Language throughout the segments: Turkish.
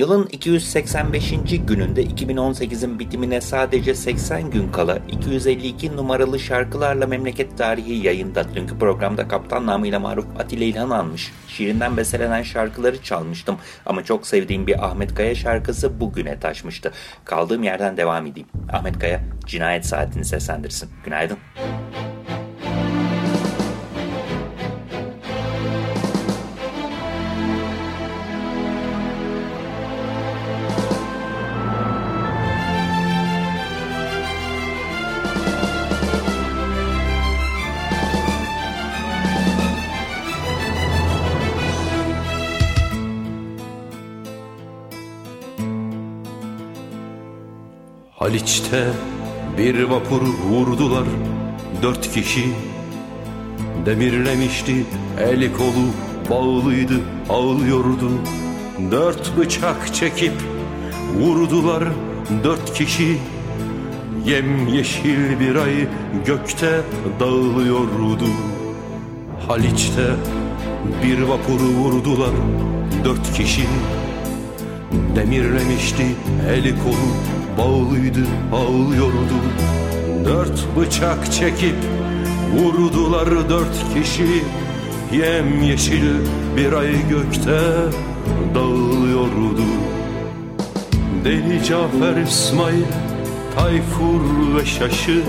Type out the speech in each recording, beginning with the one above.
Yılın 285. gününde 2018'in bitimine sadece 80 gün kala 252 numaralı şarkılarla memleket tarihi yayında. Dünkü programda kaptan namıyla maruf Atilla İlhan almış. Şiirinden bestelenen şarkıları çalmıştım ama çok sevdiğim bir Ahmet Kaya şarkısı bugüne taşmıştı. Kaldığım yerden devam edeyim. Ahmet Kaya cinayet saatini seslendirsin. Günaydın. Günaydın. Haliç'te bir vapur vurdular. Dört kişi Demirlemişti. Eli kolu bağlıydı ağlıyordu. Dört bıçak çekip vurdular. Dört kişi Yem yeşil bir ay gökte dağılıyordu. Haliç'te bir vapur vurdular. Dört kişi Demirlemişti. Eli kolu bağlıydı ağlıyordu. Dört bıçak çekip vurdular dört kişi. Yem yeşil bir ay gökte dağılıyordu. Deli Cafer İsmail Tayfur ve Şaşı.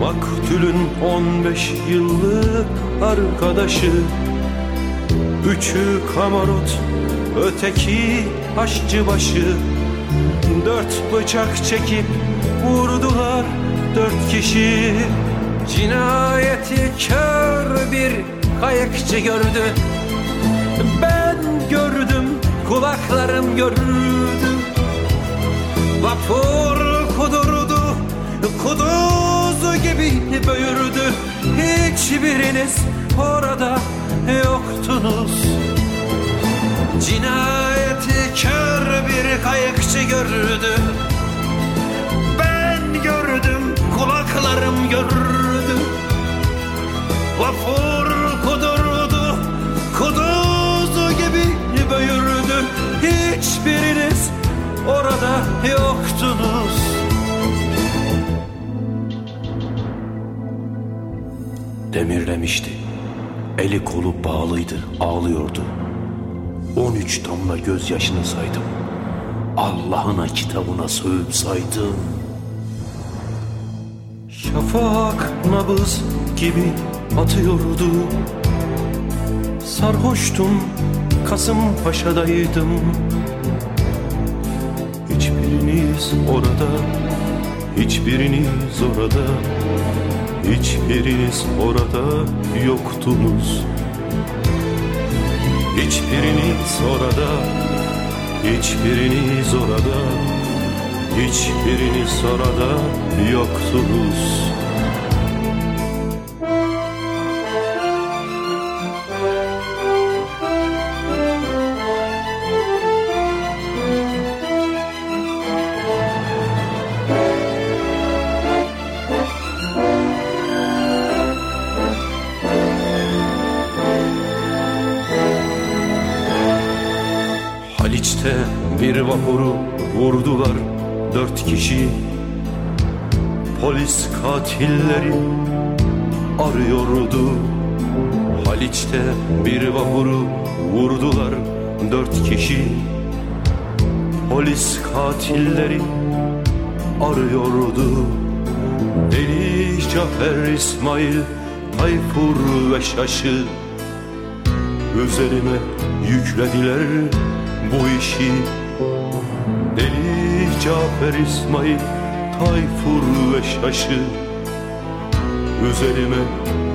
Maktülün on beş yıllık arkadaşı. Üçü kamarot, öteki aşçıbaşı Dört bıçak çekip vurdular dört kişi. Cinayeti kör bir kayıkçı gördü. Ben gördüm kulaklarım gördü Vapur kudurdu kuduzu gibi böğürdü. Hiçbiriniz orada yoktunuz Cinayeti kör bir kayıkçı gördü. Ben gördüm kulaklarım gördü. Vapur kudurdu kuduzu gibi böğürdü. Hiçbiriniz orada yoktunuz. Demirlemişti. Eli kolu bağlıydı ağlıyordu 13 damla gözyaşını saydım. Allah'ına kitabına sövüp saydım. Şafak nabız gibi atıyordu. Sarhoştum, Kasımpaşa'daydım. Hiçbiriniz orada, hiçbiriniz orada, hiçbiriniz orada yoktunuz. Hiçbiriniz orada Hiçbiriniz orada Hiçbiriniz orada yoktunuz Haliç'te bir vapuru vurdular dört kişi. Polis katilleri arıyordu. Haliç'te bir vapuru vurdular dört kişi. Polis katilleri arıyordu. Deli Cafer İsmail Tayfur ve Şaşı Üzerime yüklediler bu işi. Deli Cafer İsmail Tayfur ve Şaşı Üzerime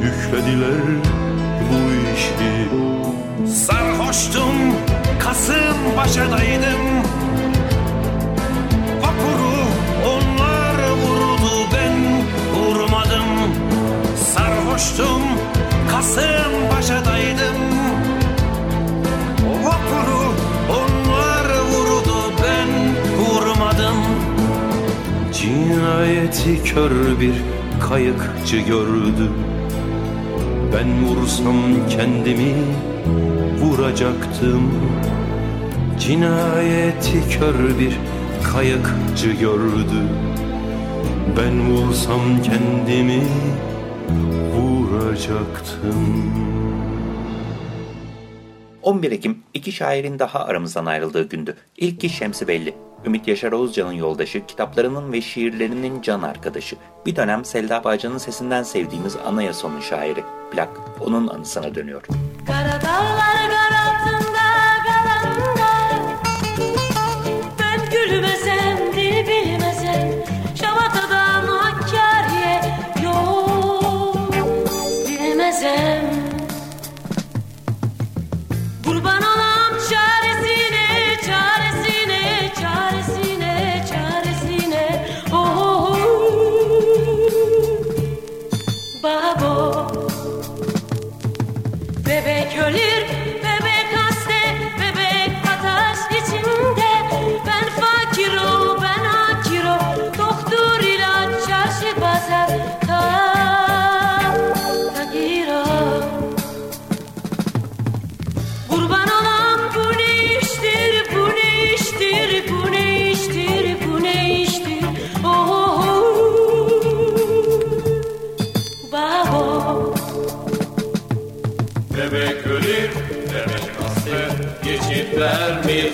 yüklediler bu işi. Sarhoştum Kasım Paşa'daydım Vapuru onlar vurdu ben vurmadım. Sarhoştum Kasım Paşa'daydım Cinayeti kör bir kayıkçı gördü Ben vursam kendimi vuracaktım Cinayeti kör bir kayıkçı gördü Ben vursam kendimi vuracaktım 11 Ekim iki şairin daha aramızdan ayrıldığı gündü. İlki Şemsi Belli. Ümit Yaşar Oğuzcan'ın yoldaşı, kitaplarının ve şiirlerinin can arkadaşı. Bir dönem Selda Bağcan'ın sesinden sevdiğimiz Anayasa'nın şairi. Plak onun anısına dönüyor. Kara dağlar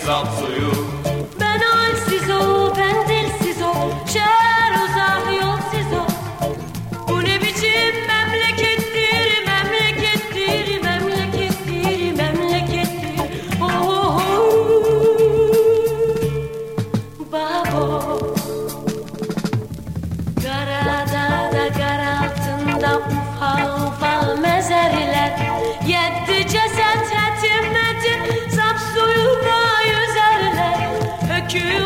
it's up to you. you.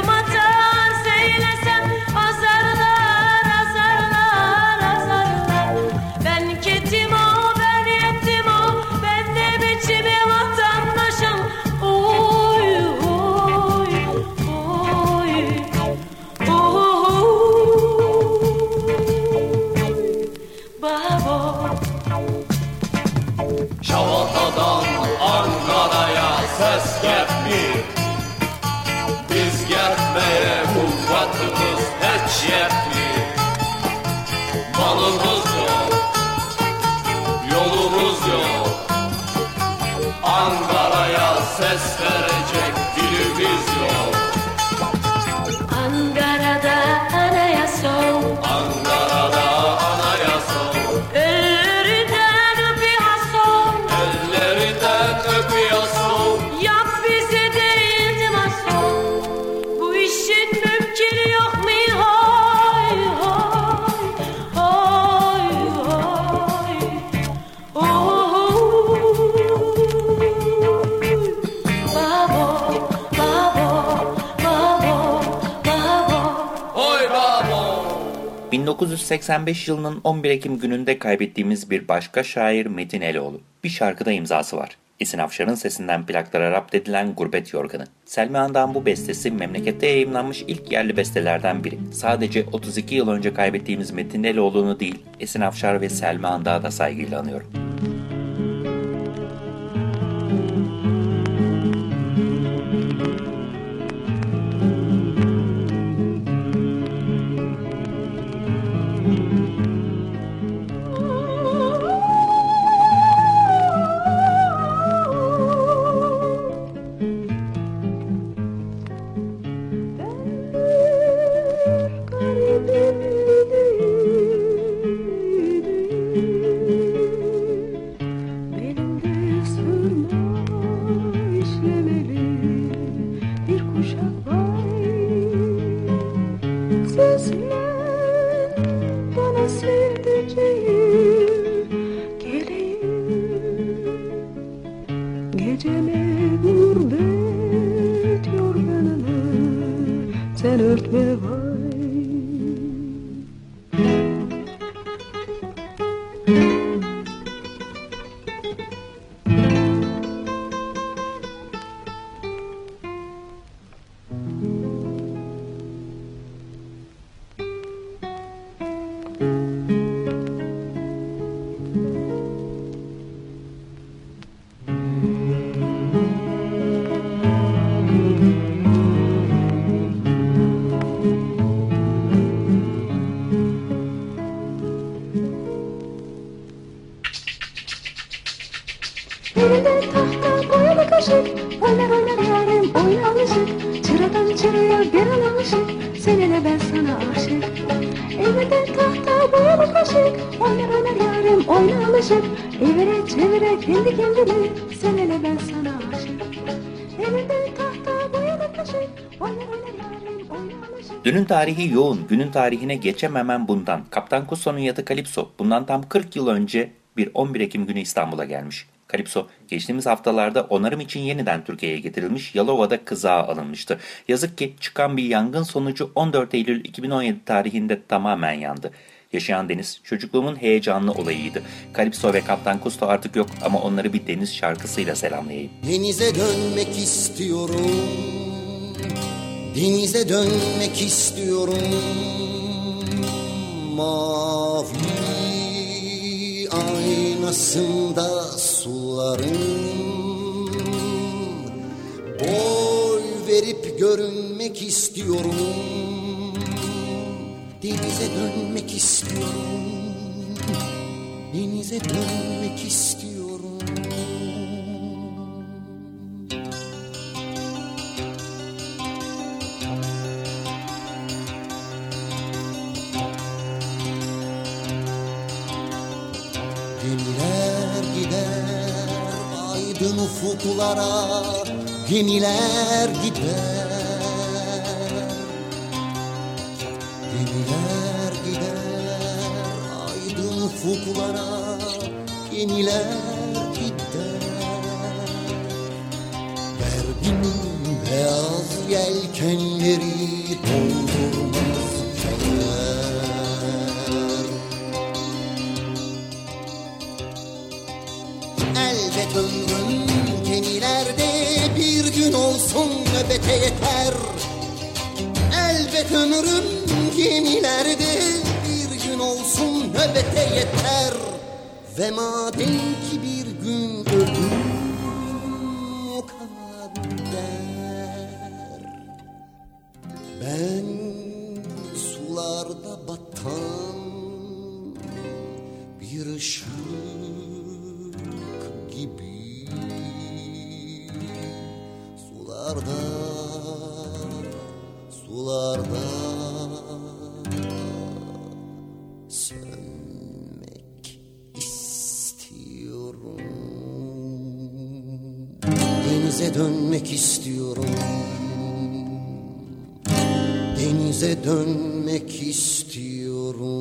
1985 yılının 11 Ekim gününde kaybettiğimiz bir başka şair Metin Eloğlu. Bir şarkıda imzası var. Esin Afşar'ın sesinden plaklara rapt edilen Gurbet Yorganı. Selmi Handan bu bestesi memlekette yayımlanmış ilk yerli bestelerden biri. Sadece 32 yıl önce kaybettiğimiz Metin Eloğlu'nu değil, Esin Afşar ve Selmi Handan'ı da saygıyla anıyorum. Çevire kendi kendine Seninle ben sana aşık Elinde tahta boyalı kaşık oyna alışık Dünün tarihi yoğun, günün tarihine geçememem bundan. Kaptan Kusso'nun yatı Kalipso bundan tam 40 yıl önce bir 11 Ekim günü İstanbul'a gelmiş. Kalipso geçtiğimiz haftalarda onarım için yeniden Türkiye'ye getirilmiş, Yalova'da kızağa alınmıştı. Yazık ki çıkan bir yangın sonucu 14 Eylül 2017 tarihinde tamamen yandı. Yaşayan deniz çocukluğumun heyecanlı olayıydı. Kalipso ve Kaptan Kusto artık yok ama onları bir deniz şarkısıyla selamlayayım. Denize dönmek istiyorum Denize dönmek istiyorum Mavi aynasında suların Boy verip görünmek istiyorum Denize dönmek istiyorum. Denize dönmek istiyorum. Gemiler gider aydın ufuklara. Gemiler gider aydın ufuklara Gemiler gider. Verdim beyaz yelkenleri doldurmaz keder Elbet ömrüm gemilerde bir gün olsun nöbete yeter. Elbet ömrüm olsun nöbete yeter. Ve madem ki bir gün ölüm denize dönmek istiyorum. Denize dönmek istiyorum.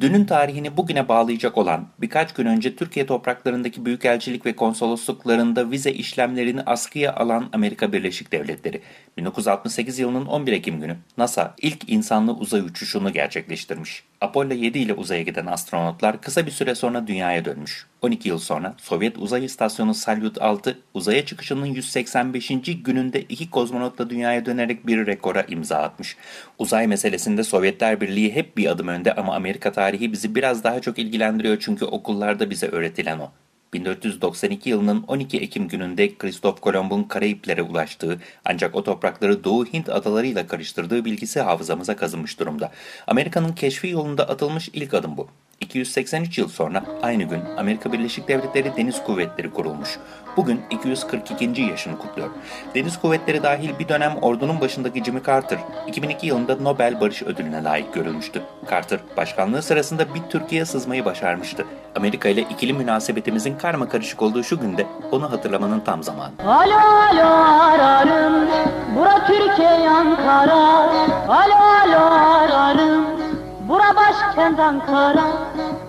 Dünün tarihini bugüne bağlayacak olan birkaç gün önce Türkiye topraklarındaki büyükelçilik ve konsolosluklarında vize işlemlerini askıya alan Amerika Birleşik Devletleri. 1968 yılının 11 Ekim günü NASA ilk insanlı uzay uçuşunu gerçekleştirmiş. Apollo 7 ile uzaya giden astronotlar kısa bir süre sonra dünyaya dönmüş. 12 yıl sonra Sovyet uzay istasyonu Salyut 6 uzaya çıkışının 185. gününde iki kozmonotla dünyaya dönerek bir rekora imza atmış. Uzay meselesinde Sovyetler Birliği hep bir adım önde ama Amerika tarihi bizi biraz daha çok ilgilendiriyor çünkü okullarda bize öğretilen o. 1492 yılının 12 Ekim gününde Kristof Kolomb'un Karayiplere ulaştığı ancak o toprakları Doğu Hint adalarıyla karıştırdığı bilgisi hafızamıza kazınmış durumda. Amerika'nın keşfi yolunda atılmış ilk adım bu. 283 yıl sonra aynı gün Amerika Birleşik Devletleri Deniz Kuvvetleri kurulmuş. Bugün 242. yaşını kutluyor. Deniz Kuvvetleri dahil bir dönem ordunun başındaki Jimmy Carter 2002 yılında Nobel Barış Ödülüne layık görülmüştü. Carter başkanlığı sırasında bir Türkiye sızmayı başarmıştı. Amerika ile ikili münasebetimizin karma karışık olduğu şu günde onu hatırlamanın tam zamanı. Alo alo ararım Bura Türkiye Ankara Alo alo ararım Bura başkent Ankara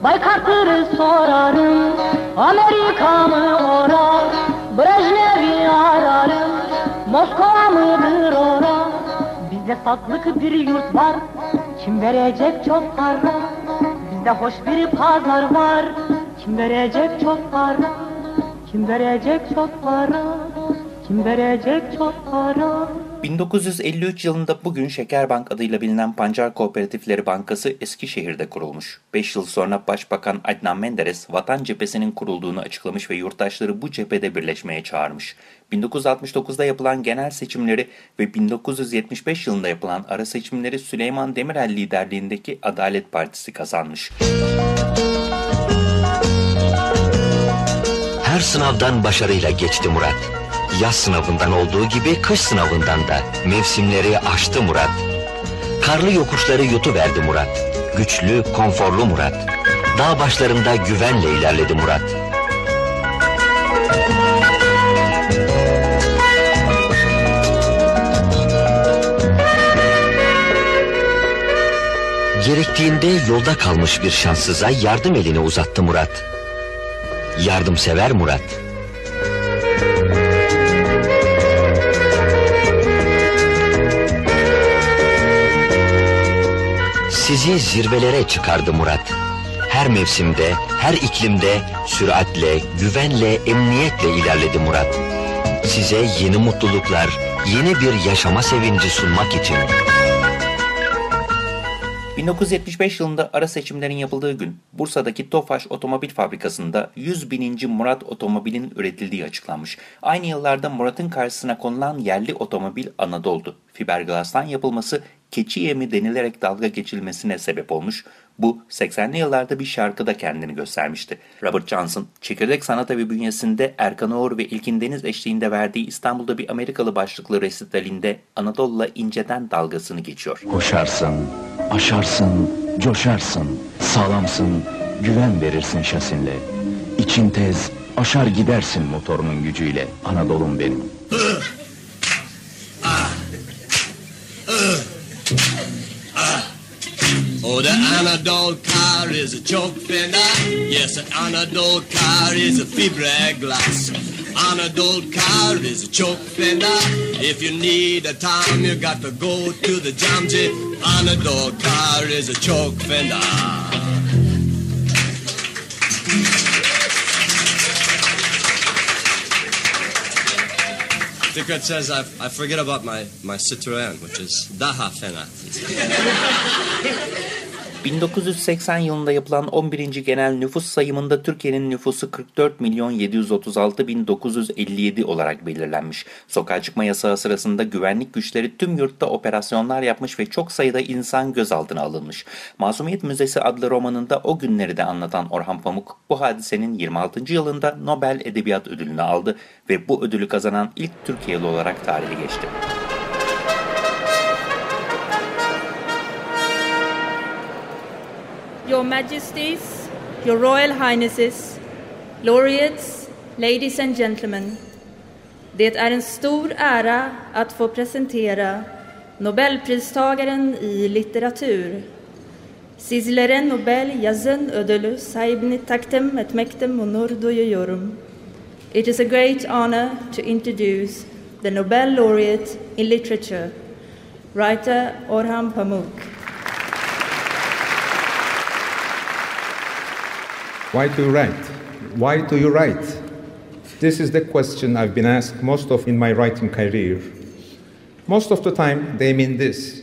Baykartır'ı sorarım Amerika mı ora Brejnev'i ararım Moskova mıdır ora? Bizde saklık bir yurt var Kim verecek çok para? Bizde hoş bir pazar var Kim verecek çok para? Kim verecek çok para? Kim verecek çok para 1953 yılında bugün Şekerbank adıyla bilinen Pancar Kooperatifleri Bankası Eskişehir'de kurulmuş. 5 yıl sonra Başbakan Adnan Menderes Vatan Cephesi'nin kurulduğunu açıklamış ve yurttaşları bu cephede birleşmeye çağırmış. 1969'da yapılan genel seçimleri ve 1975 yılında yapılan ara seçimleri Süleyman Demirel liderliğindeki Adalet Partisi kazanmış. Her sınavdan başarıyla geçti Murat. Yaz sınavından olduğu gibi kış sınavından da mevsimleri aştı Murat. Karlı yokuşları yutuverdi Murat. Güçlü, konforlu Murat. Dağ başlarında güvenle ilerledi Murat. Gerektiğinde yolda kalmış bir şanssıza yardım elini uzattı Murat. Yardımsever Murat. Sizi zirvelere çıkardı Murat. Her mevsimde, her iklimde süratle, güvenle, emniyetle ilerledi Murat. Size yeni mutluluklar, yeni bir yaşama sevinci sunmak için 1975 yılında ara seçimlerin yapıldığı gün Bursa'daki Tofaş Otomobil Fabrikası'nda 100 bininci Murat otomobilin üretildiği açıklanmış. Aynı yıllarda Murat'ın karşısına konulan yerli otomobil Anadolu'du. Fiberglass'tan yapılması keçi yemi denilerek dalga geçilmesine sebep olmuş. Bu 80'li yıllarda bir şarkıda kendini göstermişti. Robert Johnson, çekirdek sanat evi bünyesinde Erkan Oğur ve İlkin Deniz eşliğinde verdiği İstanbul'da bir Amerikalı başlıklı resitalinde Anadolu'la inceden dalgasını geçiyor. Koşarsın, aşarsın, coşarsın, sağlamsın, güven verirsin şasinle. İçin tez, aşar gidersin motorunun gücüyle, Anadolu'm benim. Oh, the Anadolu car is a choke fender. Yes, an Anadolu car is a fiberglass. Anadolu car is a choke fender. If you need a time, you got to go to the Jamji. Anadolu car is a choke fender. Ticket says I, I forget about my, my Citroen, which is Daha Fena. 1980 yılında yapılan 11. genel nüfus sayımında Türkiye'nin nüfusu 44 milyon 736 bin 957 olarak belirlenmiş. Sokağa çıkma yasağı sırasında güvenlik güçleri tüm yurtta operasyonlar yapmış ve çok sayıda insan gözaltına alınmış. Masumiyet Müzesi adlı romanında o günleri de anlatan Orhan Pamuk bu hadisenin 26. yılında Nobel Edebiyat Ödülünü aldı ve bu ödülü kazanan ilk Türkiye'li olarak tarihe geçti. Your Majesties, Your Royal Highnesses, Laureates, Ladies and Gentlemen. Det är en stor ära att få presentera Nobelpristagaren i litteratur. Sizlere Nobel Yazen ödülü sahibini takdim etmekte onur duyuyorum. It is a great honor to introduce the Nobel laureate in literature, writer Orhan Pamuk. Why do you write? Why do you write? This is the question I've been asked most of in my writing career. Most of the time, they mean this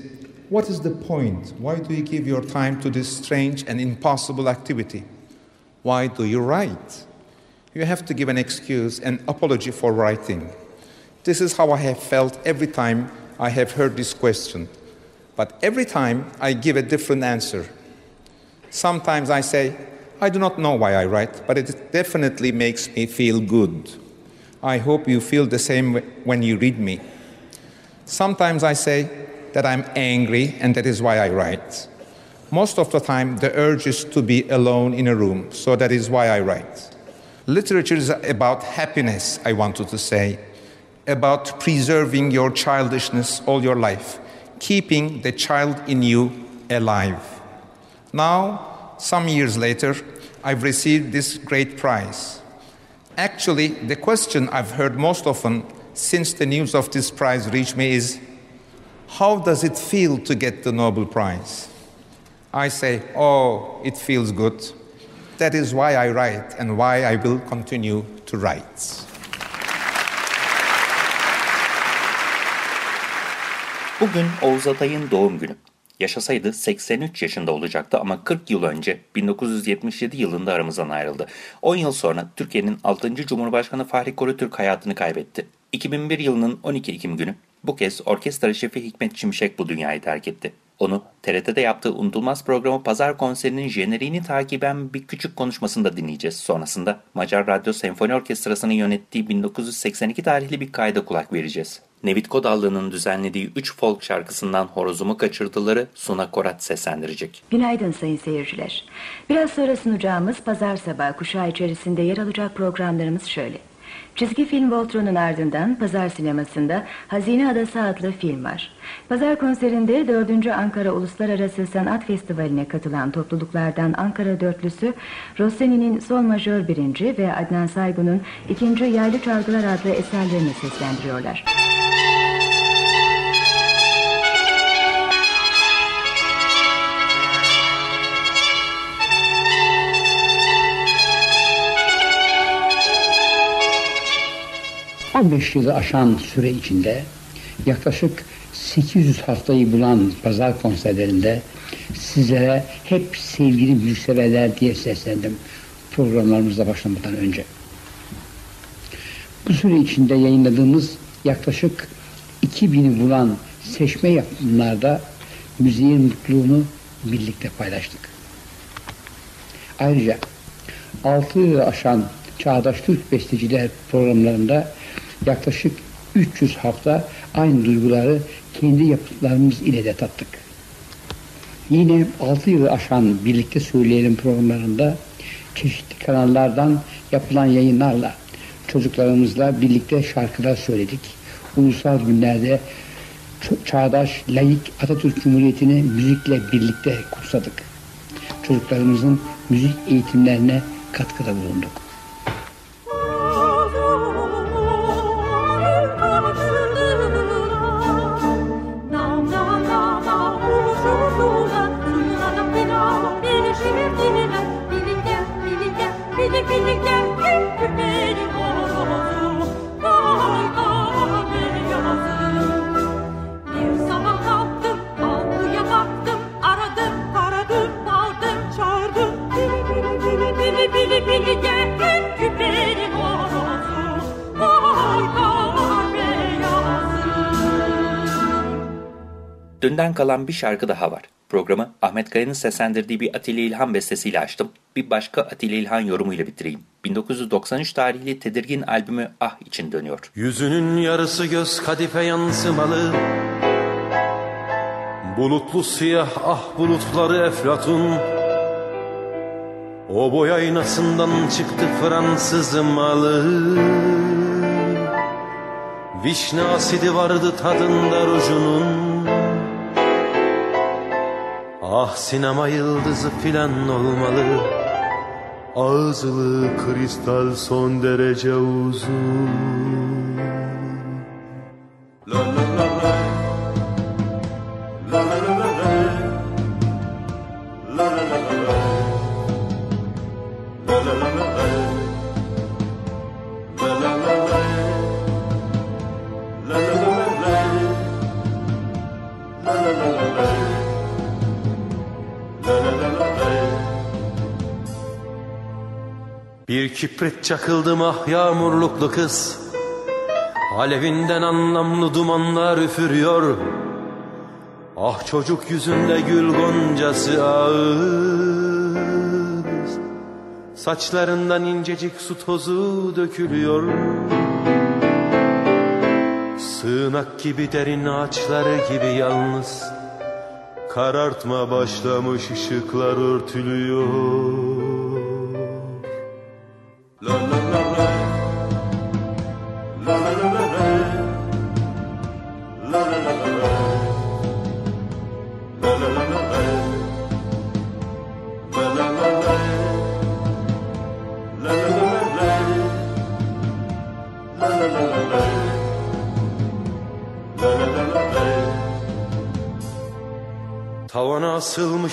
What is the point? Why do you give your time to this strange and impossible activity? Why do you write? You have to give an excuse, an apology for writing. This is how I have felt every time I have heard this question. But every time I give a different answer. Sometimes I say, I do not know why I write, but it definitely makes me feel good. I hope you feel the same when you read me. Sometimes I say that I'm angry and that is why I write. Most of the time, the urge is to be alone in a room, so that is why I write. Literature is about happiness, I wanted to say, about preserving your childishness all your life, keeping the child in you alive. Now, some years later, I've received this great prize. Actually, the question I've heard most often since the news of this prize reached me is How does it feel to get the Nobel Prize? I say, Oh, it feels good. That is why I write and why I will continue to write. Bugün Oğuz Atay'ın doğum günü. Yaşasaydı 83 yaşında olacaktı ama 40 yıl önce 1977 yılında aramızdan ayrıldı. 10 yıl sonra Türkiye'nin 6. Cumhurbaşkanı Fahri Korutürk hayatını kaybetti. 2001 yılının 12 Ekim günü bu kez orkestra şefi Hikmet Çimşek bu dünyayı terk etti. Onu TRT'de yaptığı unutulmaz programı Pazar konserinin jeneriğini takiben bir küçük konuşmasında dinleyeceğiz. Sonrasında Macar Radyo Senfoni Orkestrası'nın yönettiği 1982 tarihli bir kayda kulak vereceğiz. Nevit Kodallı'nın düzenlediği 3 folk şarkısından Horozumu Kaçırdıları Suna Korat seslendirecek. Günaydın sayın seyirciler. Biraz sonra sunacağımız pazar sabahı kuşağı içerisinde yer alacak programlarımız şöyle. Çizgi film Voltron'un ardından Pazar Sineması'nda Hazine Adası adlı film var. Pazar konserinde 4. Ankara Uluslararası Sanat Festivali'ne katılan topluluklardan Ankara Dörtlüsü, Rossini'nin Sol Majör 1. ve Adnan Saygun'un 2. Yaylı Çalgılar adlı eserlerini seslendiriyorlar. ...15 yılı aşan süre içinde... ...yaklaşık 800 haftayı bulan pazar konserlerinde... ...sizlere hep sevgili müzikseverler diye seslendim... ...programlarımıza başlamadan önce. Bu süre içinde yayınladığımız yaklaşık 2000'i bulan seçme yapımlarda... ...müziğin mutluluğunu birlikte paylaştık. Ayrıca 6 yılı aşan Çağdaş Türk Besteciler programlarında yaklaşık 300 hafta aynı duyguları kendi yapıtlarımız ile de tattık. Yine 6 yılı aşan Birlikte Söyleyelim programlarında çeşitli kanallardan yapılan yayınlarla çocuklarımızla birlikte şarkılar söyledik. Ulusal günlerde çağdaş, layık Atatürk Cumhuriyeti'ni müzikle birlikte kutsadık. Çocuklarımızın müzik eğitimlerine katkıda bulunduk. Dünden kalan bir şarkı daha var. Programı Ahmet Kaya'nın seslendirdiği bir Atilla İlhan bestesiyle açtım. Bir başka Atilla İlhan yorumuyla bitireyim. 1993 tarihli Tedirgin albümü Ah için dönüyor. Yüzünün yarısı göz kadife yansımalı Bulutlu siyah ah bulutları eflatun O boy aynasından çıktı Fransız malı Vişne asidi vardı tadında rujunun Ah sinema yıldızı filan olmalı. Ağızlı kristal son derece uzun çakıldım ah yağmurluklu kız. Alevinden anlamlı dumanlar üfürüyor. Ah çocuk yüzünde gül goncası ağız. Saçlarından incecik su tozu dökülüyor. Sığınak gibi derin ağaçları gibi yalnız. Karartma başlamış ışıklar örtülüyor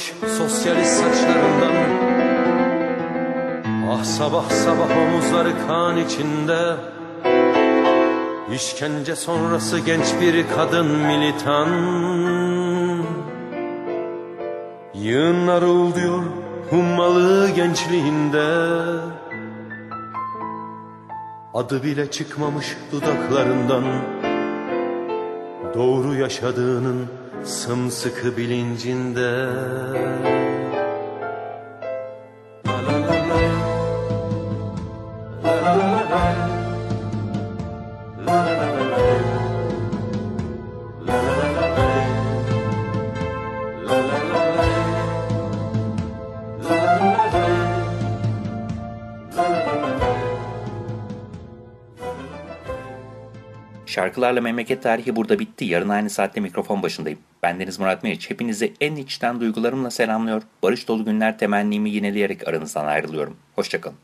asılmış sosyalist saçlarından. Ah sabah sabah omuzları kan içinde. İşkence sonrası genç bir kadın militan. Yığınlar uluyor hummalı gençliğinde. Adı bile çıkmamış dudaklarından. Doğru yaşadığının Sımsıkı bilincinde La la la la La la la la La la la la la La la la la la La la la la La la la la La la la la Şarkılarla memleket tarihi burada bitti. Yarın aynı saatte mikrofon başındayım. Bendeniz Murat Meriç. Hepinizi en içten duygularımla selamlıyor. Barış dolu günler temennimi yineleyerek aranızdan ayrılıyorum. Hoşçakalın.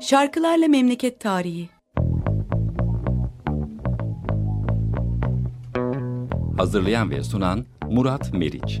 Şarkılarla memleket tarihi. Hazırlayan ve sunan Murat Meriç.